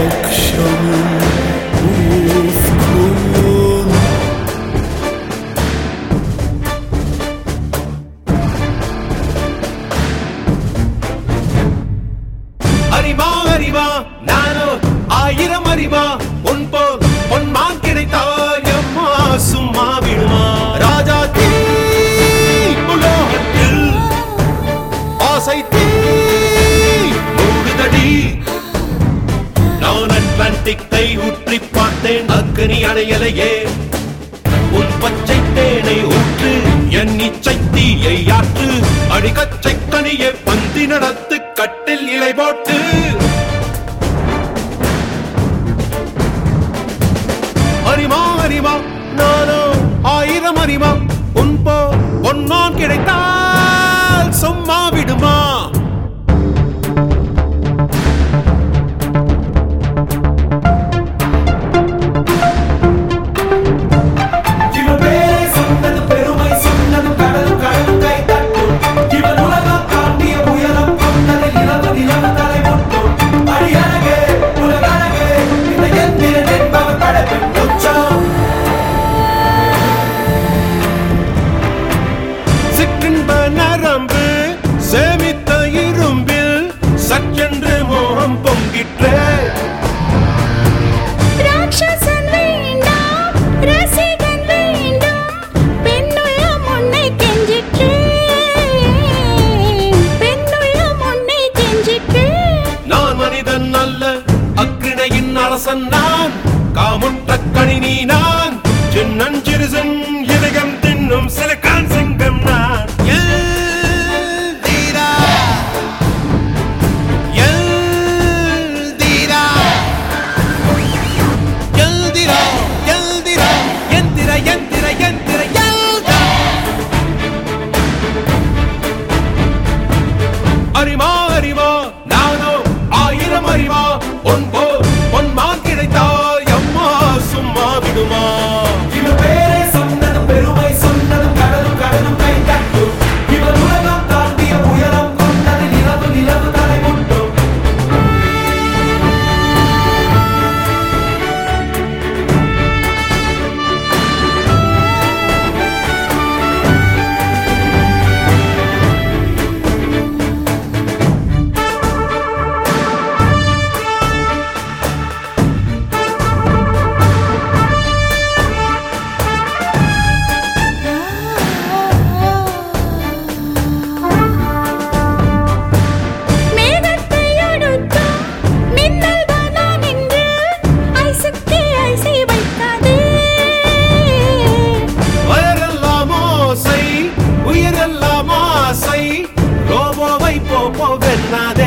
akşamın ufkun அறிவா அறிவா நானோ ஆயிரம் அறிவா உன் போல் பொன்மான் கிடைத்தால் எம்மா சும்மா விடுமா. ராஜா அட்லாண்டிக்கை உற்றி பார்த்தேன். அக்னி அணையலையே. உன் பச்சை தேனை ஊற்று என் இச்சை தீயை ஆற்று. அடிகச்சை கனியை பந்தி நடத்து கட்டில் இலை போட்டு. அறிமா அறிமா நானோ ஆயிரம் அறிமா உன் போ பொன்னான் கிடைத்த அறிமா y poco verdad.